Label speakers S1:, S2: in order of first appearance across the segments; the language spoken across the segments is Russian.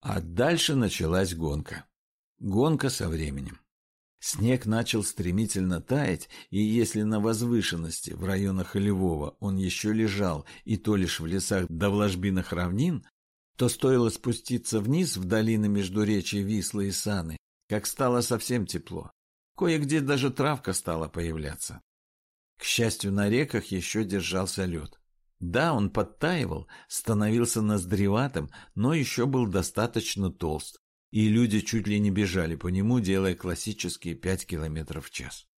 S1: А дальше началась гонка. Гонка со временем. Снег начал стремительно таять, и если на возвышенности в районах Львова он еще лежал и то лишь в лесах да в ложбинах равнин, то стоило спуститься вниз в долины между речи Вислы и Саны, как стало совсем тепло. Кое-где даже травка стала появляться. К счастью, на реках еще держался лед. Да, он подтаивал, становился ноздреватым, но еще был достаточно толст, и люди чуть ли не бежали по нему, делая классические пять километров в час.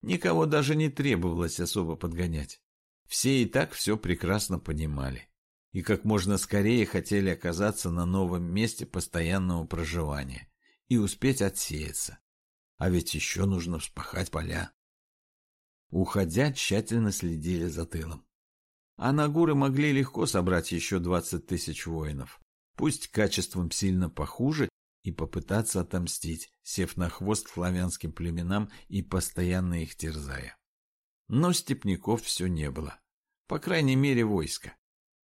S1: Никого даже не требовалось особо подгонять. Все и так все прекрасно понимали. И как можно скорее хотели оказаться на новом месте постоянного проживания и успеть отсеяться. А ведь еще нужно вспахать поля. Уходя, тщательно следили за тылом. А нагуры могли легко собрать еще двадцать тысяч воинов, пусть качеством сильно похуже, и попытаться отомстить, сев на хвост славянским племенам и постоянно их терзая. Но степняков все не было. По крайней мере, войска.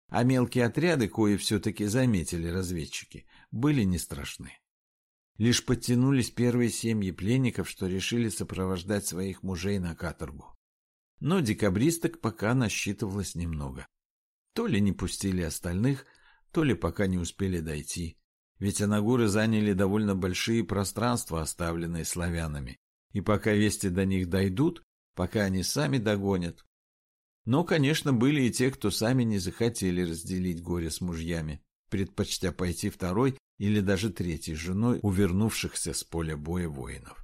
S1: А мелкие отряды, кои все-таки заметили разведчики, были не страшны. Лишь подтянулись первые семьи пленников, что решили сопровождать своих мужей на каторгу. Но декабристок пока насчитывалось немного. То ли не пустили остальных, то ли пока не успели дойти. Ведь анагуры заняли довольно большие пространства, оставленные славянами. И пока вести до них дойдут, пока они сами догонят. Но, конечно, были и те, кто сами не захотели разделить горе с мужьями, предпочтя пойти второй или даже третьей женой у вернувшихся с поля боя воинов.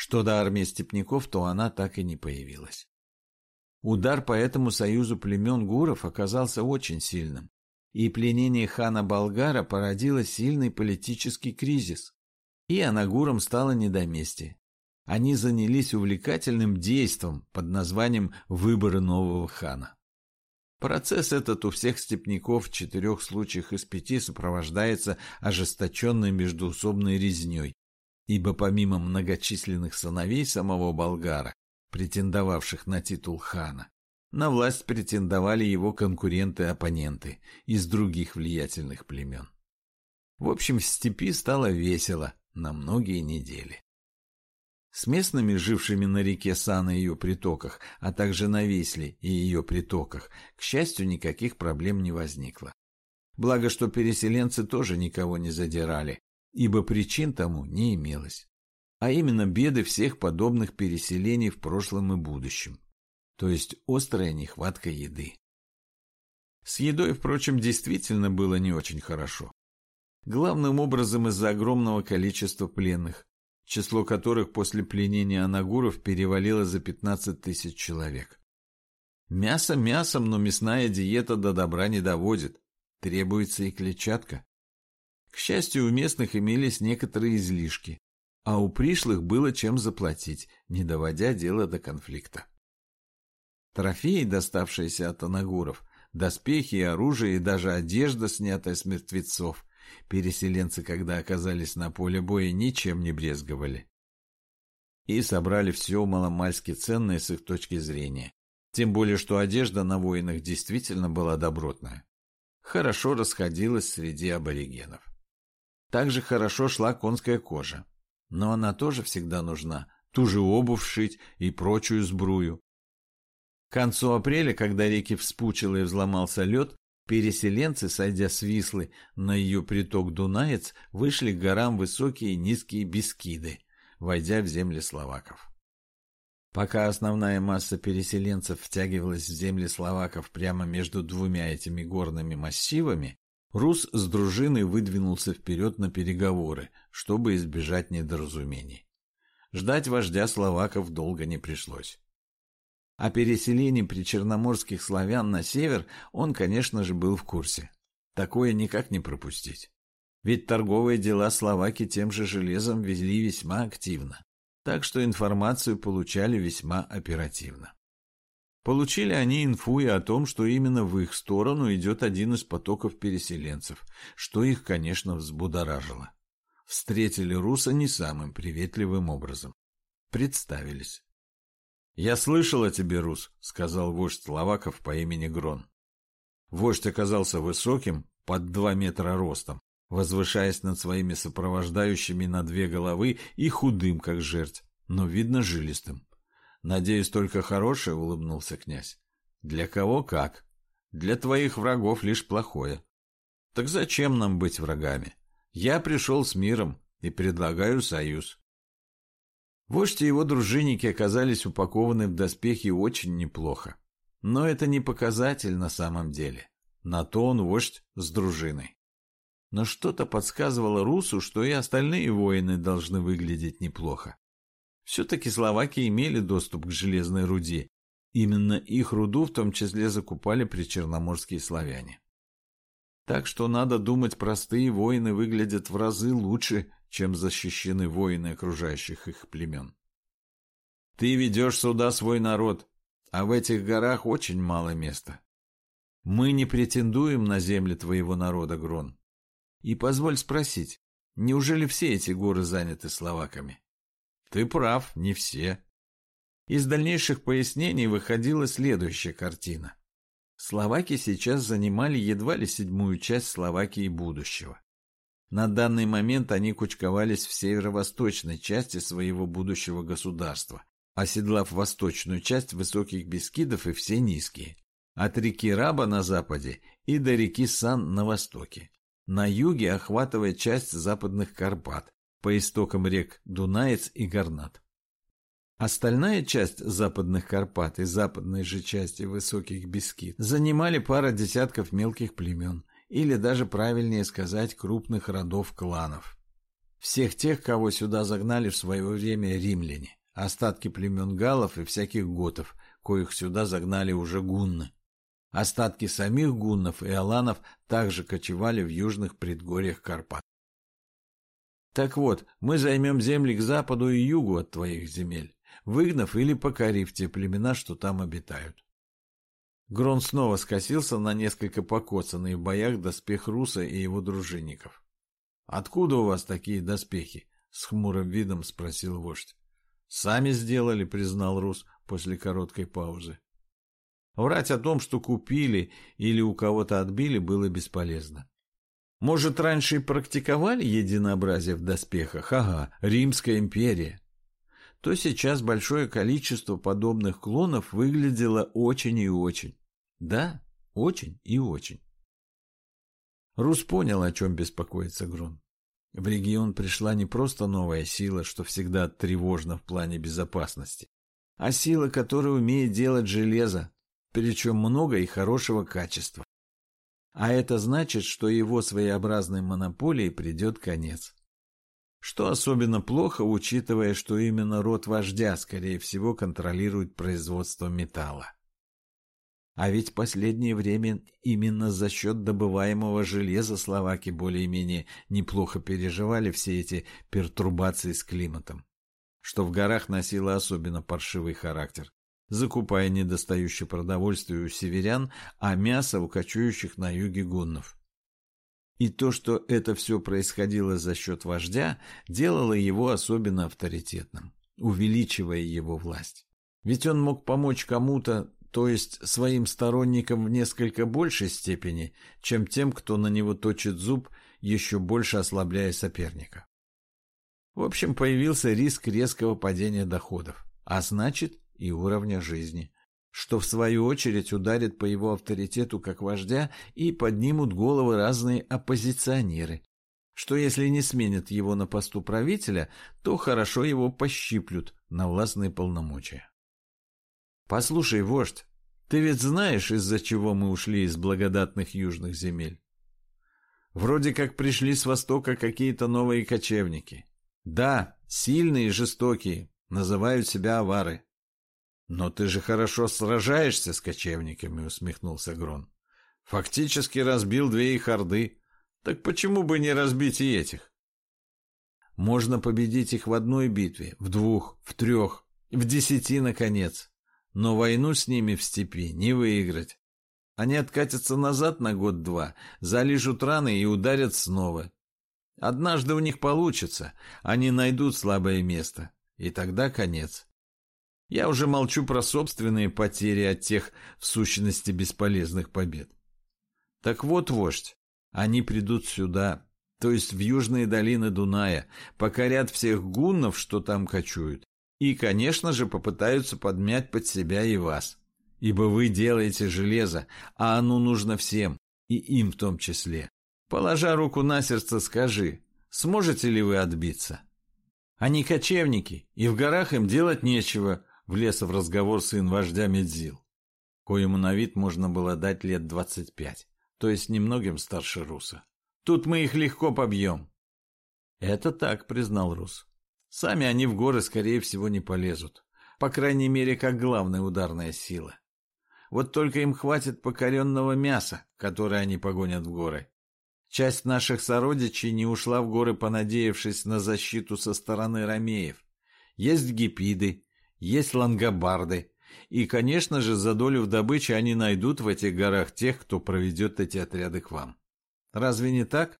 S1: Что до армии степняков, то она так и не появилась. Удар по этому союзу племен гуров оказался очень сильным, и пленение хана Болгара породило сильный политический кризис. И анагурам стало не до мести. Они занялись увлекательным действом под названием «Выборы нового хана». Процесс этот у всех степняков в четырех случаях из пяти сопровождается ожесточенной междуусобной резней, ибо помимо многочисленных сыновей самого Болгара, претендовавших на титул хана, на власть претендовали его конкуренты-оппоненты из других влиятельных племен. В общем, в степи стало весело на многие недели. С местными, жившими на реке Сана и ее притоках, а также на Висле и ее притоках, к счастью, никаких проблем не возникло. Благо, что переселенцы тоже никого не задирали, ибо причин тому не имелось. А именно беды всех подобных переселений в прошлом и будущем то есть острая нехватка еды. С едой, впрочем, действительно было не очень хорошо. Главным образом из-за огромного количества пленных, число которых после пленения анагуров перевалило за 15 тысяч человек. Мясо мясом, но мясная диета до добра не доводит, требуется и клетчатка. К счастью, у местных имелись некоторые излишки, а у пришлых было чем заплатить, не доводя дело до конфликта. Трофеи, доставшиеся от анагуров, доспехи и оружие и даже одежда, снятая с мертвецов, переселенцы, когда оказались на поле боя, ничем не брезговали. И собрали все маломальски ценное с их точки зрения. Тем более, что одежда на воинах действительно была добротная. Хорошо расходилась среди аборигенов. Также хорошо шла конская кожа. Но она тоже всегда нужна. Ту же обувь шить и прочую сбрую. К концу апреля, когда реки вспучил и взломался лед, переселенцы, сойдя с Вислы на ее приток Дунаец, вышли к горам высокие и низкие Бескиды, войдя в земли словаков. Пока основная масса переселенцев втягивалась в земли словаков прямо между двумя этими горными массивами, Рус с дружиной выдвинулся вперед на переговоры, чтобы избежать недоразумений. Ждать вождя словаков долго не пришлось. О переселении причерноморских славян на север он, конечно же, был в курсе. Такое никак не пропустить. Ведь торговые дела Словаки тем же железом везли весьма активно. Так что информацию получали весьма оперативно. Получили они инфу и о том, что именно в их сторону идет один из потоков переселенцев, что их, конечно, взбудоражило. Встретили руса не самым приветливым образом. Представились. «Я слышал о тебе, Рус», — сказал вождь Словаков по имени Грон. Вождь оказался высоким, под два метра ростом, возвышаясь над своими сопровождающими на две головы и худым, как жерть, но, видно, жилистым. «Надеюсь, только хорошее», — улыбнулся князь. «Для кого как? Для твоих врагов лишь плохое. Так зачем нам быть врагами? Я пришел с миром и предлагаю союз». Вождь и его дружинники оказались упакованы в доспехи очень неплохо. Но это не показатель на самом деле. На то он вождь с дружиной. Но что-то подсказывало Русу, что и остальные воины должны выглядеть неплохо. Все-таки словаки имели доступ к железной руде. Именно их руду в том числе закупали причерноморские славяне. Так что надо думать, простые воины выглядят в разы лучше, чем защищены воины окружающих их племен. Ты ведешь сюда свой народ, а в этих горах очень мало места. Мы не претендуем на земли твоего народа, Грон. И позволь спросить, неужели все эти горы заняты словаками? Ты прав, не все. Из дальнейших пояснений выходила следующая картина. Словаки сейчас занимали едва ли седьмую часть Словакии будущего. На данный момент они кучковались в северо-восточной части своего будущего государства, оседлав восточную часть высоких Бескидов и все низкие, от реки Раба на западе и до реки Сан на востоке. На юге охватывая часть западных Карпат, по истокам рек Дунаец и Горнат. Остальная часть западных Карпат и западной же части высоких Бескид занимали пара десятков мелких племен, или даже правильнее сказать крупных родов-кланов. Всех тех, кого сюда загнали в свое время римляне, остатки племен галлов и всяких готов, коих сюда загнали уже гунны. Остатки самих гуннов и аланов также кочевали в южных предгорьях Карпат. Так вот, мы займем земли к западу и югу от твоих земель, выгнав или покорив те племена, что там обитают. Грон снова скосился на несколько покоцанный в боях доспех Руса и его дружинников. «Откуда у вас такие доспехи?» — с хмурым видом спросил вождь. «Сами сделали», — признал Рус после короткой паузы. Врать о том, что купили или у кого-то отбили, было бесполезно. Может, раньше и практиковали единообразие в доспехах? Ага, Римская империя. То сейчас большое количество подобных клонов выглядело очень и очень. Да, очень и очень. Рус понял, о чем беспокоится Грун. В регион пришла не просто новая сила, что всегда тревожно в плане безопасности, а сила, которая умеет делать железо, причем много и хорошего качества. А это значит, что его своеобразной монополии придет конец. Что особенно плохо, учитывая, что именно род вождя, скорее всего, контролирует производство металла. А ведь последнее время именно за счет добываемого железа словаки более-менее неплохо переживали все эти пертурбации с климатом, что в горах носило особенно паршивый характер закупая недостающее продовольствие у северян, а мясо у кочующих на юге гуннов. И то, что это все происходило за счет вождя, делало его особенно авторитетным, увеличивая его власть. Ведь он мог помочь кому-то, то есть своим сторонникам в несколько большей степени, чем тем, кто на него точит зуб, еще больше ослабляя соперника. В общем, появился риск резкого падения доходов, а значит и уровня жизни, что в свою очередь ударит по его авторитету как вождя и поднимут головы разные оппозиционеры, что если не сменят его на посту правителя, то хорошо его пощиплют на властные полномочия. Послушай, вождь, ты ведь знаешь, из-за чего мы ушли из благодатных южных земель? Вроде как пришли с востока какие-то новые кочевники. Да, сильные и жестокие, называют себя авары. «Но ты же хорошо сражаешься с кочевниками», — усмехнулся Грон. «Фактически разбил две их орды. Так почему бы не разбить и этих?» «Можно победить их в одной битве, в двух, в трех, в десяти, наконец. Но войну с ними в степи не выиграть. Они откатятся назад на год-два, залижут раны и ударят снова. Однажды у них получится, они найдут слабое место, и тогда конец». Я уже молчу про собственные потери от тех, в сущности, бесполезных побед. Так вот, вождь, они придут сюда, то есть в южные долины Дуная, покорят всех гуннов, что там кочуют, и, конечно же, попытаются подмять под себя и вас. Ибо вы делаете железо, а оно нужно всем, и им в том числе. Положа руку на сердце, скажи, сможете ли вы отбиться? Они кочевники, и в горах им делать нечего, влез в разговор сын вождя Медзил, коему на вид можно было дать лет двадцать пять, то есть немногим старше Руса. Тут мы их легко побьем. Это так, признал Рус. Сами они в горы, скорее всего, не полезут. По крайней мере, как главная ударная сила. Вот только им хватит покоренного мяса, которое они погонят в горы. Часть наших сородичей не ушла в горы, понадеявшись на защиту со стороны ромеев. Есть гипиды, есть лангобарды. И, конечно же, за долю в добыче они найдут в этих горах тех, кто проведет эти отряды к вам. Разве не так?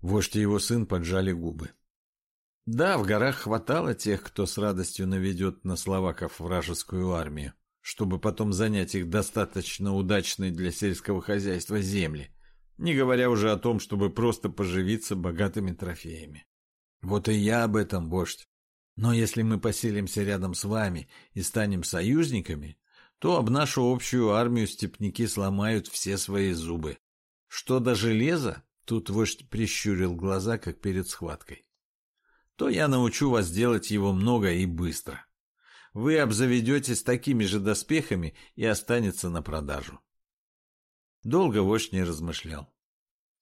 S1: Вождь и его сын поджали губы. Да, в горах хватало тех, кто с радостью наведет на словаков вражескую армию, чтобы потом занять их достаточно удачной для сельского хозяйства земли, не говоря уже о том, чтобы просто поживиться богатыми трофеями. Вот и я об этом, вождь. Но если мы поселимся рядом с вами и станем союзниками, то об нашу общую армию степняки сломают все свои зубы. Что до железа, тут вождь прищурил глаза, как перед схваткой то я научу вас делать его много и быстро. Вы обзаведетесь такими же доспехами и останется на продажу. Долго вождь не размышлял.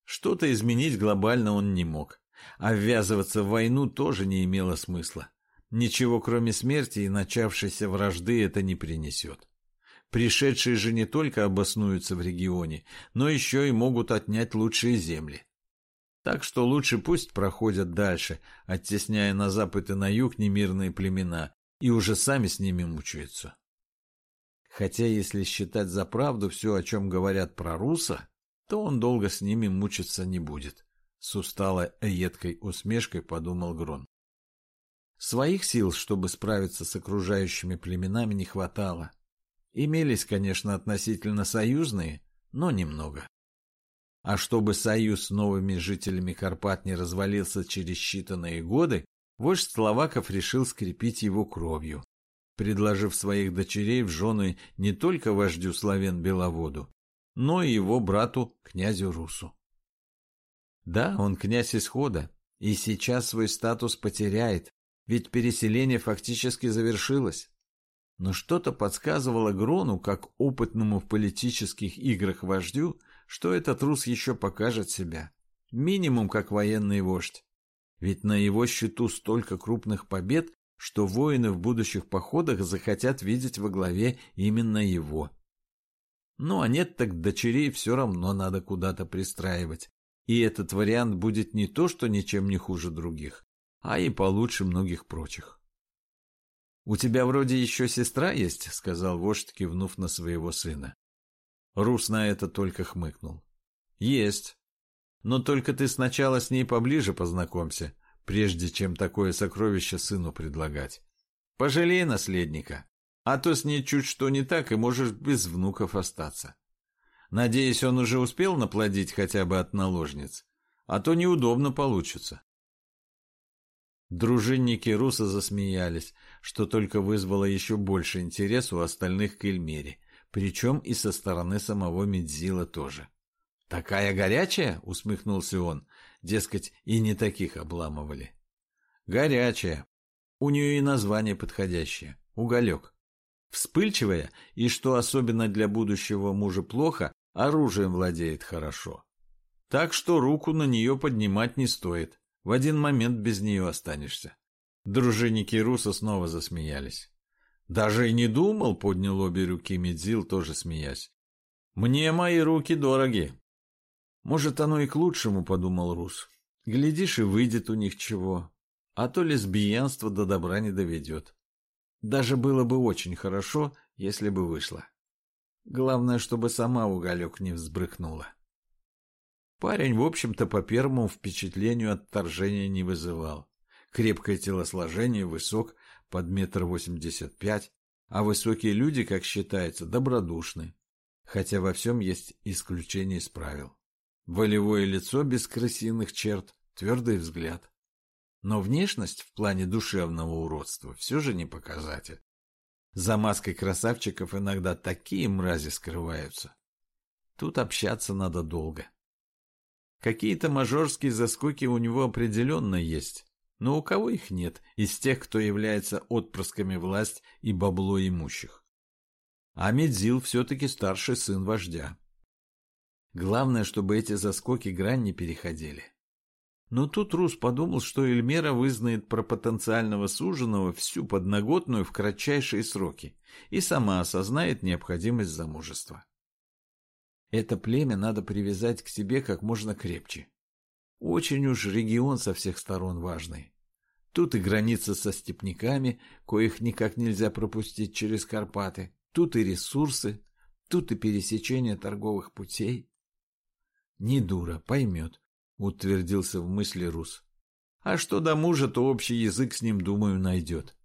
S1: Что-то изменить глобально он не мог, а ввязываться в войну тоже не имело смысла. Ничего, кроме смерти и начавшейся вражды, это не принесет. Пришедшие же не только обоснуются в регионе, но еще и могут отнять лучшие земли. Так что лучше пусть проходят дальше, оттесняя на запад и на юг немирные племена, и уже сами с ними мучаются. Хотя, если считать за правду все, о чем говорят про руса, то он долго с ними мучиться не будет. С усталой едкой усмешкой подумал Грон. Своих сил, чтобы справиться с окружающими племенами, не хватало. Имелись, конечно, относительно союзные, но немного. А чтобы союз с новыми жителями Карпат не развалился через считанные годы, вождь Словаков решил скрепить его кровью, предложив своих дочерей в жены не только вождю славян Беловоду, но и его брату, князю Русу. Да, он князь исхода, и сейчас свой статус потеряет, ведь переселение фактически завершилось. Но что-то подсказывало Грону, как опытному в политических играх вождю, что этот рус еще покажет себя. Минимум как военный вождь. Ведь на его счету столько крупных побед, что воины в будущих походах захотят видеть во главе именно его. Ну а нет, так дочерей все равно надо куда-то пристраивать. И этот вариант будет не то, что ничем не хуже других, а и получше многих прочих. «У тебя вроде еще сестра есть», — сказал вождь, кивнув на своего сына. Рус на это только хмыкнул. «Есть. Но только ты сначала с ней поближе познакомься, прежде чем такое сокровище сыну предлагать. Пожалей наследника, а то с ней чуть что не так, и можешь без внуков остаться. Надеюсь, он уже успел наплодить хотя бы от наложниц, а то неудобно получится». Дружинники Руса засмеялись, что только вызвало еще больше интереса у остальных к Эльмере, причем и со стороны самого Медзила тоже. «Такая горячая?» — усмехнулся он. Дескать, и не таких обламывали. «Горячая. У нее и название подходящее. Уголек. Вспыльчивая, и, что особенно для будущего мужа плохо, оружием владеет хорошо. Так что руку на нее поднимать не стоит. В один момент без нее останешься». Дружинники Руса снова засмеялись. Даже и не думал, поднял обе руки Медзил, тоже смеясь. Мне мои руки дороги. Может, оно и к лучшему, подумал Рус. Глядишь, и выйдет у них чего. А то лесбиянство до добра не доведет. Даже было бы очень хорошо, если бы вышло. Главное, чтобы сама уголек не взбрыкнула. Парень, в общем-то, по первому впечатлению отторжения не вызывал. Крепкое телосложение, высок, под метр восемьдесят пять, а высокие люди, как считается, добродушны, хотя во всем есть исключение из правил. Волевое лицо без крысиных черт, твердый взгляд. Но внешность в плане душевного уродства все же не показатель. За маской красавчиков иногда такие мрази скрываются. Тут общаться надо долго. Какие-то мажорские заскоки у него определенно есть, но у кого их нет из тех, кто является отпрысками власть и бабло имущих. А Медзил все-таки старший сын вождя. Главное, чтобы эти заскоки грань не переходили. Но тут Рус подумал, что Эльмера вызнает про потенциального суженого всю подноготную в кратчайшие сроки и сама осознает необходимость замужества. Это племя надо привязать к себе как можно крепче. Очень уж регион со всех сторон важный. Тут и граница со степняками, коих никак нельзя пропустить через Карпаты, тут и ресурсы, тут и пересечение торговых путей. Не дура, поймет, утвердился в мысли Рус. А что до мужа, то общий язык с ним, думаю, найдет.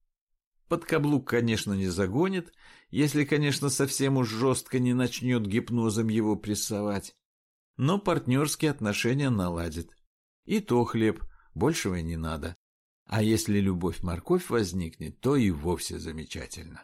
S1: Под каблук, конечно, не загонит, если, конечно, совсем уж жестко не начнет гипнозом его прессовать. Но партнерские отношения наладит. И то хлеб, большего не надо. А если любовь-морковь возникнет, то и вовсе замечательно.